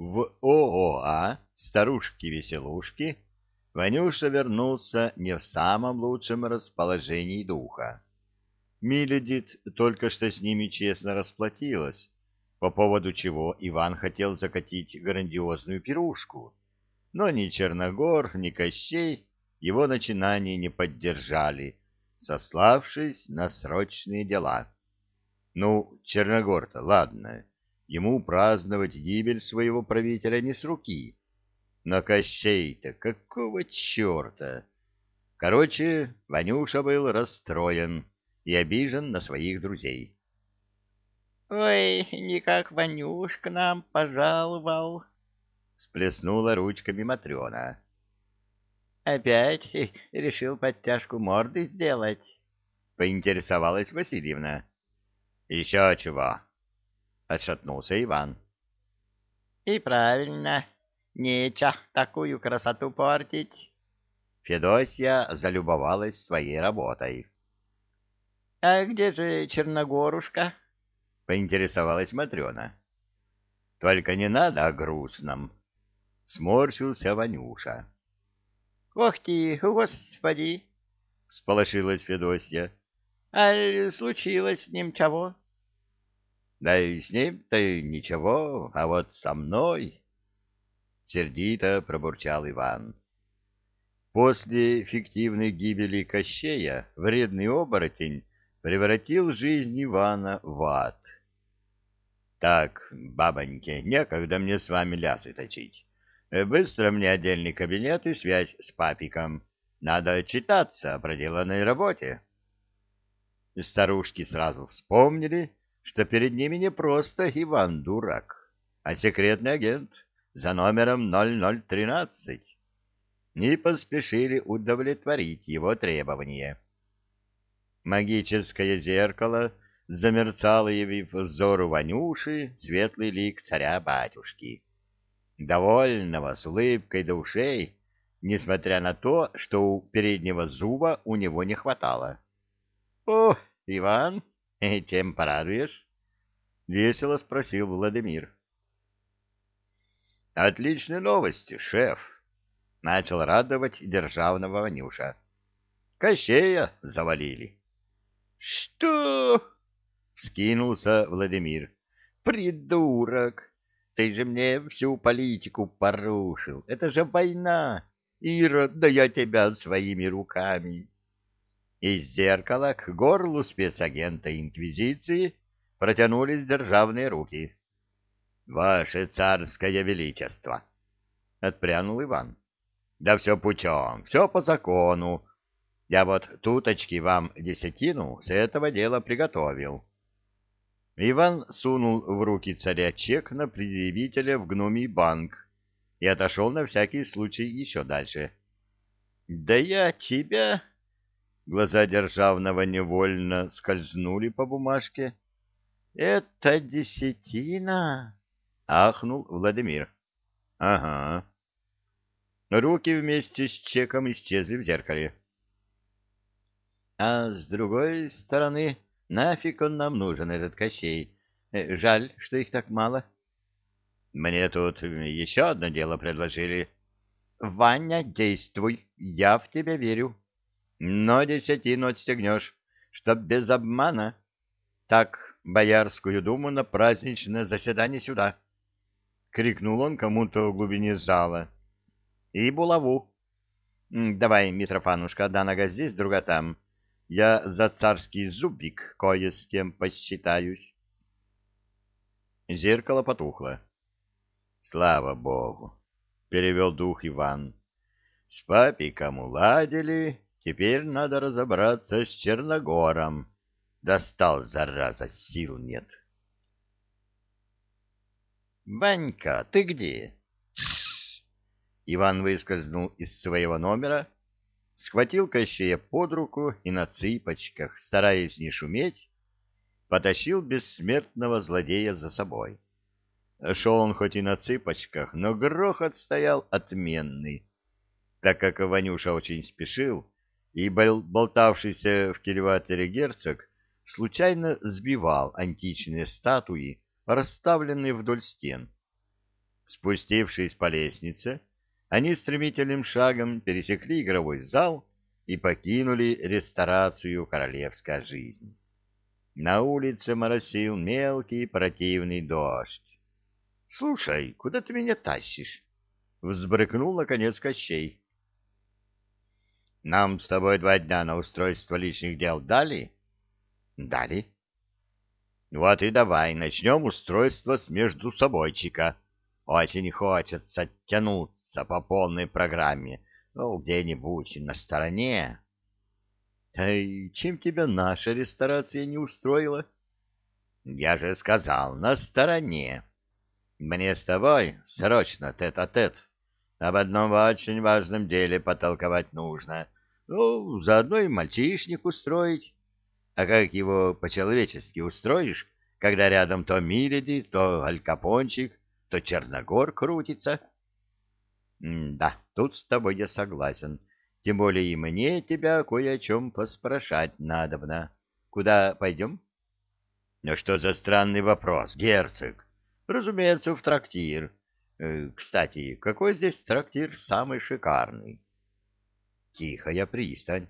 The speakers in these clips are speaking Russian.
в ООА «Старушки-веселушки» Ванюша вернулся не в самом лучшем расположении духа. Миледит только что с ними честно расплатилась, по поводу чего Иван хотел закатить грандиозную пирушку. Но ни Черногор, ни Кощей его начинания не поддержали, сославшись на срочные дела. Ну, Черногор-то, ладно, ему праздновать гибель своего правителя не с руки. Но Кощей-то какого черта? Короче, Ванюша был расстроен и обижен на своих друзей. — Ой, никак Ванюш к нам пожаловал, — сплеснула ручками Матрена. — Опять решил подтяжку морды сделать? — поинтересовалась Васильевна. — Еще чего? — отшатнулся Иван. — И правильно, неча такую красоту портить. Федосья залюбовалась своей работой. — А где же Черногорушка? — поинтересовалась Матрена. — Только не надо о грустном. Сморщился Ванюша. — Ох ты, господи! — сполошилась Федосья. — А случилось с ним чего? — Да и с ним-то ничего, а вот со мной... — сердито пробурчал Иван. После фиктивной гибели Кощея вредный оборотень превратил жизнь Ивана в ад. Так, бабоньки, некогда мне с вами лясы точить. Быстро мне отдельный кабинет и связь с папиком. Надо отчитаться о проделанной работе. Старушки сразу вспомнили, что перед ними не просто Иван Дурак, а секретный агент за номером 0013, и поспешили удовлетворить его требования. Магическое зеркало замерцало, явив взору Ванюши светлый лик царя-батюшки, довольного с улыбкой до ушей, несмотря на то, что у переднего зуба у него не хватало. — О, Иван, чем порадуешь? — весело спросил Владимир. — Отличные новости, шеф! — начал радовать державного Ванюша. — Кощея завалили. — что? вскинулся Владимир. Придурок! Ты же мне всю политику порушил. Это же война. Ира, да я тебя своими руками. Из зеркала к горлу спецагента Инквизиции протянулись державные руки. — Ваше царское величество! — отпрянул Иван. — Да все путем, все по закону, я вот туточки вам десятину с этого дела приготовил. Иван сунул в руки царя чек на предъявителя в гномий банк и отошел на всякий случай еще дальше. — Да я тебя... Глаза державного невольно скользнули по бумажке. — Это десятина? — ахнул Владимир. — Ага. Руки вместе с чеком исчезли в зеркале. А с другой стороны, нафиг он нам нужен, этот Кощей? Э, жаль, что их так мало. Мне тут еще одно дело предложили. Ваня, действуй, я в тебя верю. Но десятину отстегнешь, чтоб без обмана. Так, Боярскую думу на праздничное заседание сюда. Крикнул он кому-то в глубине зала. И булаву. Давай, Митрофанушка, одна нога здесь, другая там. Я за царский зубик кое с кем посчитаюсь. Зеркало потухло. Слава богу, перевел дух Иван. С папиком уладили, теперь надо разобраться с Черногором. Достал, зараза, сил нет. Ванька, ты где? Иван выскользнул из своего номера схватил Кощея под руку и на цыпочках, стараясь не шуметь, потащил бессмертного злодея за собой. Шел он хоть и на цыпочках, но грохот стоял отменный, так как Ванюша очень спешил, и болтавшийся в кильватере герцог случайно сбивал античные статуи, расставленные вдоль стен. Спустившись по лестнице, они стремительным шагом пересекли игровой зал и покинули ресторацию «Королевская жизнь». На улице моросил мелкий противный дождь. — Слушай, куда ты меня тащишь? — взбрыкнул, наконец, Кощей. — Нам с тобой два дня на устройство личных дел дали? — Дали. — Вот и давай начнем устройство с междусобойчика. Очень хочется оттянуться по полной программе, ну, где-нибудь на стороне. Эй, чем тебя наша ресторация не устроила? Я же сказал, на стороне. Мне с тобой срочно тет-а-тет. -тет. Об одном очень важном деле потолковать нужно. Ну, заодно и мальчишник устроить. А как его по-человечески устроишь, когда рядом то Мириди, то Алькапончик, то Черногор крутится? М да, тут с тобой я согласен. Тем более и мне тебя кое о чем поспрашать надобно. Куда пойдем? Ну что за странный вопрос, герцог? Разумеется, в трактир. Э, кстати, какой здесь трактир самый шикарный? Тихая пристань.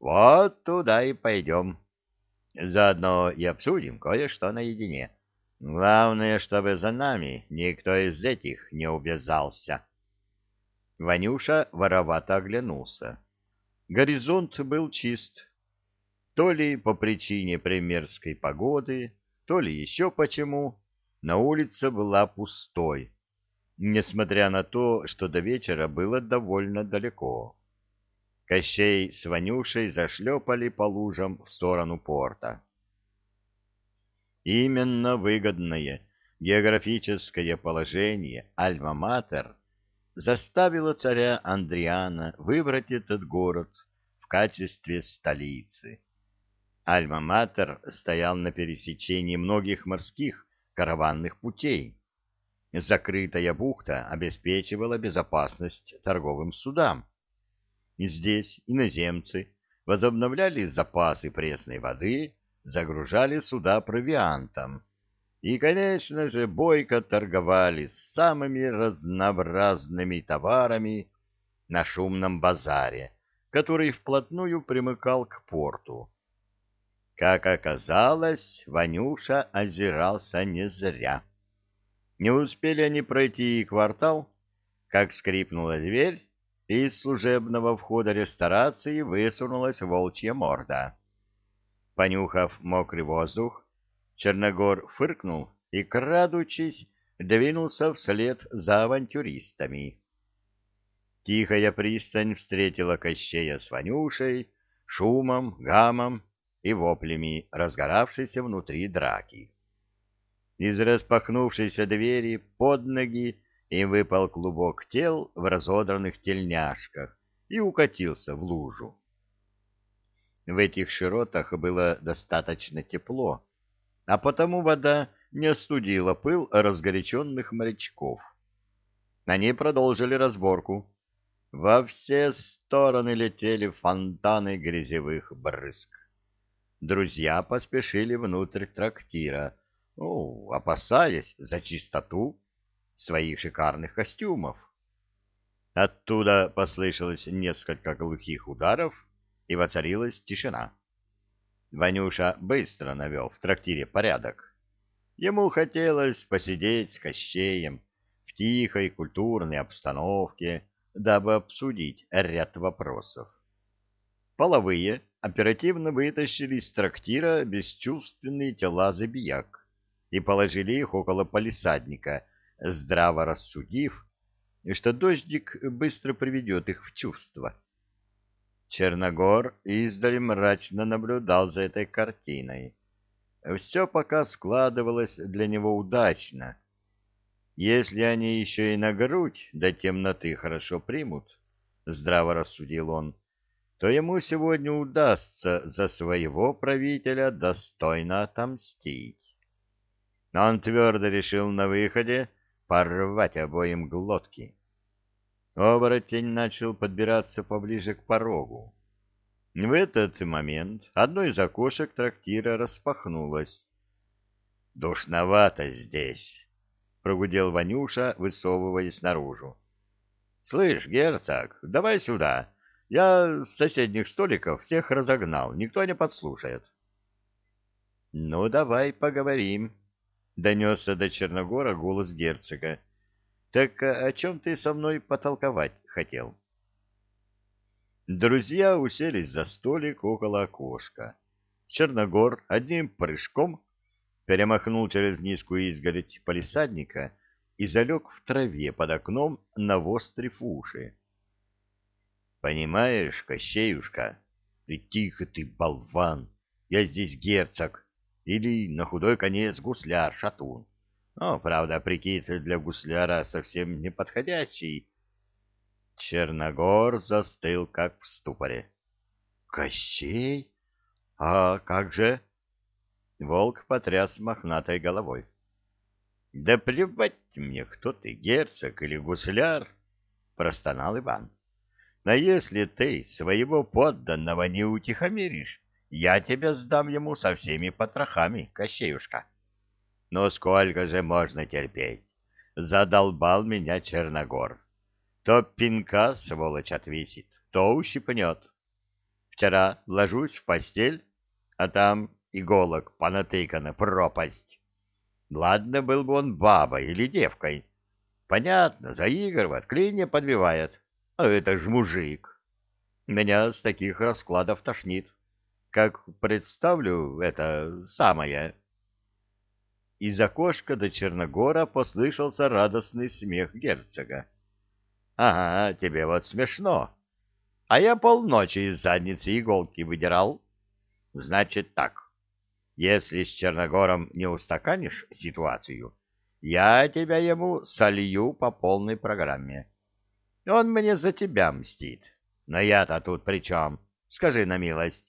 Вот туда и пойдем. Заодно и обсудим кое-что наедине. Главное, чтобы за нами никто из этих не увязался. Ванюша воровато оглянулся. Горизонт был чист. То ли по причине примерской погоды, то ли еще почему, на улице была пустой, несмотря на то, что до вечера было довольно далеко. Кощей с Ванюшей зашлепали по лужам в сторону порта. Именно выгодное географическое положение Альма-Матер заставила царя Андриана выбрать этот город в качестве столицы. Альма-Матер стоял на пересечении многих морских караванных путей. Закрытая бухта обеспечивала безопасность торговым судам. И здесь иноземцы возобновляли запасы пресной воды, загружали суда провиантом, и, конечно же, бойко торговали с самыми разнообразными товарами на шумном базаре, который вплотную примыкал к порту. Как оказалось, Ванюша озирался не зря. Не успели они пройти и квартал, как скрипнула дверь, и из служебного входа ресторации высунулась волчья морда. Понюхав мокрый воздух, Черногор фыркнул и, крадучись, двинулся вслед за авантюристами. Тихая пристань встретила Кощея с Ванюшей, шумом, гамом и воплями разгоравшейся внутри драки. Из распахнувшейся двери под ноги им выпал клубок тел в разодранных тельняшках и укатился в лужу. В этих широтах было достаточно тепло, а потому вода не остудила пыл разгоряченных морячков. Они продолжили разборку. Во все стороны летели фонтаны грязевых брызг. Друзья поспешили внутрь трактира, ну, опасаясь за чистоту своих шикарных костюмов. Оттуда послышалось несколько глухих ударов, и воцарилась тишина. Ванюша быстро навел в трактире порядок. Ему хотелось посидеть с Кощеем в тихой культурной обстановке, дабы обсудить ряд вопросов. Половые оперативно вытащили из трактира бесчувственные тела забияк и положили их около палисадника, здраво рассудив, что дождик быстро приведет их в чувство. Черногор издали мрачно наблюдал за этой картиной. Все пока складывалось для него удачно. Если они еще и на грудь до темноты хорошо примут, здраво рассудил он, то ему сегодня удастся за своего правителя достойно отомстить. Но он твердо решил на выходе порвать обоим глотки. Оборотень начал подбираться поближе к порогу. В этот момент одно из окошек трактира распахнулось. «Душновато здесь», — прогудел Ванюша, высовываясь наружу. — Слышь, герцог, давай сюда. Я с соседних столиков всех разогнал, никто не подслушает. — Ну, давай поговорим, — донесся до Черногора голос герцога. — Так о чем ты со мной потолковать хотел? Друзья уселись за столик около окошка. Черногор одним прыжком перемахнул через низкую изгородь палисадника и залег в траве под окном, навострив уши. — Понимаешь, Кощеюшка, ты тихо ты, болван, я здесь герцог, или, на худой конец, гусляр, шатун. Ну, правда, прикид для гусляра совсем не подходящий. Черногор застыл, как в ступоре. — Кощей? А как же? Волк потряс мохнатой головой. — Да плевать мне, кто ты, герцог или гусляр, — простонал Иван. — Но если ты своего подданного не утихомиришь, я тебя сдам ему со всеми потрохами, Кощеюшка. Но сколько же можно терпеть? Задолбал меня Черногор. То пинка, сволочь, отвесит, то ущипнет. Вчера ложусь в постель, а там иголок понатыкана пропасть. Ладно, был бы он бабой или девкой. Понятно, заигрывает, клинья подбивает. А это ж мужик. Меня с таких раскладов тошнит. Как представлю это самое... Из окошка до Черногора послышался радостный смех герцога. — Ага, тебе вот смешно. А я полночи из задницы иголки выдирал. Значит так, если с Черногором не устаканишь ситуацию, я тебя ему солью по полной программе. Он мне за тебя мстит. Но я-то тут при чем? Скажи на милость.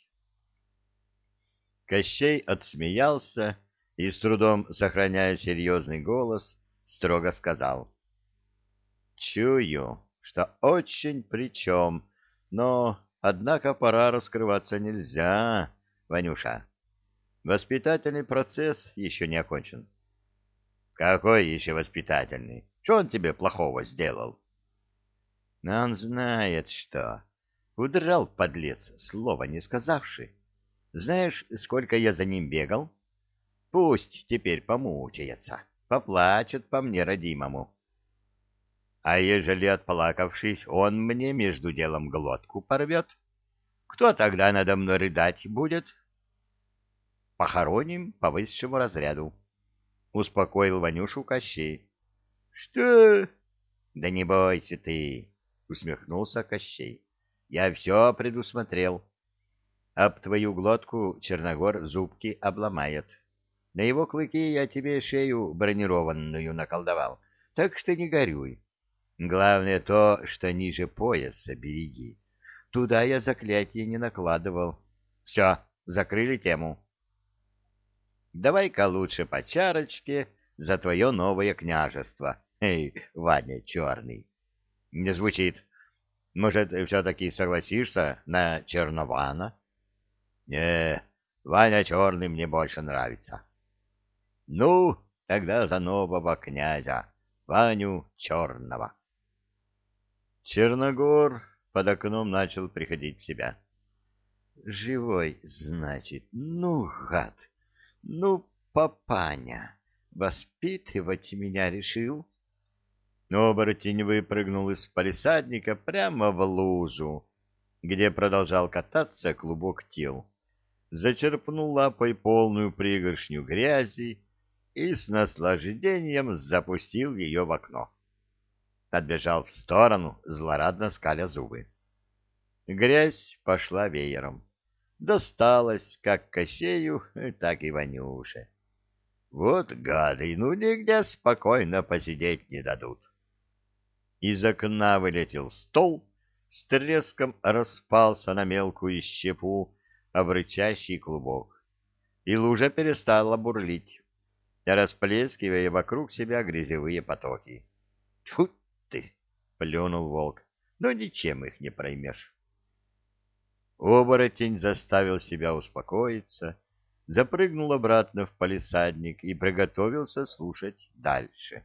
Кощей отсмеялся и, с трудом сохраняя серьезный голос, строго сказал. «Чую, что очень причем, но, однако, пора раскрываться нельзя, Ванюша. Воспитательный процесс еще не окончен. Какой еще воспитательный? Что он тебе плохого сделал? Он знает, что. Удрал, подлец, слова не сказавший. Знаешь, сколько я за ним бегал? Пусть теперь помучается, поплачет по мне родимому. А ежели, отплакавшись, он мне между делом глотку порвет, кто тогда надо мной рыдать будет? — Похороним по высшему разряду. Успокоил Ванюшу Кощей. — Что? — Да не бойся ты, — усмехнулся Кощей. — Я все предусмотрел. Об твою глотку Черногор зубки обломает. На его клыки я тебе шею бронированную наколдовал, так что не горюй. Главное то, что ниже пояса береги. Туда я заклятие не накладывал. Все, закрыли тему. Давай-ка лучше по чарочке за твое новое княжество. Эй, Ваня Черный. Не звучит. Может, все-таки согласишься на Чернована? Не, Ваня Черный мне больше нравится. Ну, тогда за нового князя, Ваню Черного. Черногор под окном начал приходить в себя. Живой, значит, ну, гад! Ну, папаня, воспитывать меня решил? Но оборотень выпрыгнул из палисадника прямо в лужу, где продолжал кататься клубок тел. Зачерпнул лапой полную пригоршню грязи и с наслаждением запустил ее в окно. Отбежал в сторону, злорадно скаля зубы. Грязь пошла веером досталось как Кощею, так и Ванюше. Вот гады, ну нигде спокойно посидеть не дадут. Из окна вылетел стол, с треском распался на мелкую щепу обрычащий клубок, и лужа перестала бурлить, расплескивая вокруг себя грязевые потоки. — Тьфу ты! — плюнул волк. — Но ничем их не проймешь. Оборотень заставил себя успокоиться, запрыгнул обратно в палисадник и приготовился слушать дальше.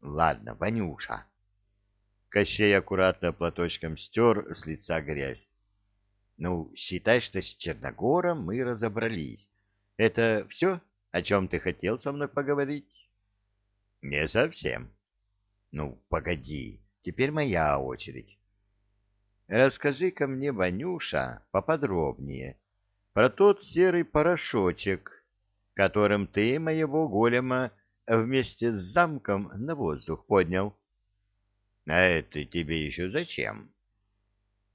Ладно, Ванюша. Кощей аккуратно платочком стер с лица грязь. Ну, считай, что с Черногором мы разобрались. Это все, о чем ты хотел со мной поговорить? Не совсем. Ну, погоди, теперь моя очередь. Расскажи-ка мне, Ванюша, поподробнее про тот серый порошочек, которым ты моего голема вместе с замком на воздух поднял. — А это тебе еще зачем? —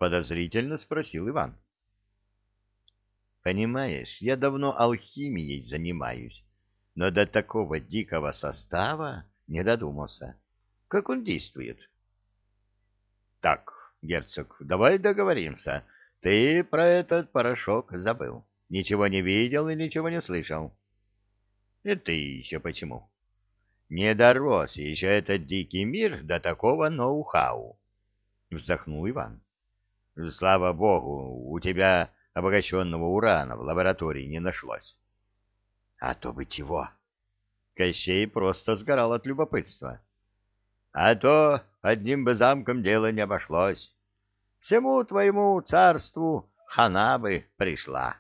подозрительно спросил Иван. — Понимаешь, я давно алхимией занимаюсь, но до такого дикого состава не додумался. Как он действует? — Так, герцог, давай договоримся. Ты про этот порошок забыл. Ничего не видел и ничего не слышал. — Это еще почему? — Не дорос еще этот дикий мир до такого ноу-хау. Вздохнул Иван. — Слава богу, у тебя обогащенного урана в лаборатории не нашлось. — А то бы чего? Кощей просто сгорал от любопытства. — А то одним бы замком дело не обошлось. Всему твоему царству хана бы пришла.